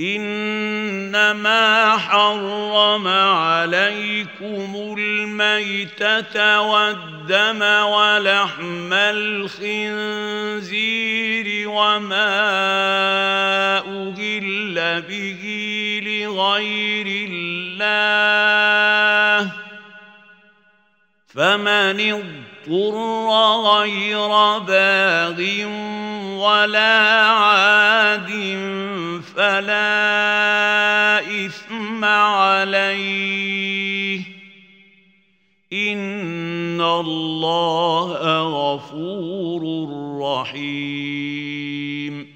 إنما حرم عليكم الميتة والدم ولحم الخنزير وما أهل به لغير الله فمن اضطر غير باغ ولا عاد فلا إثم عليه. إن الله غفور رحيم.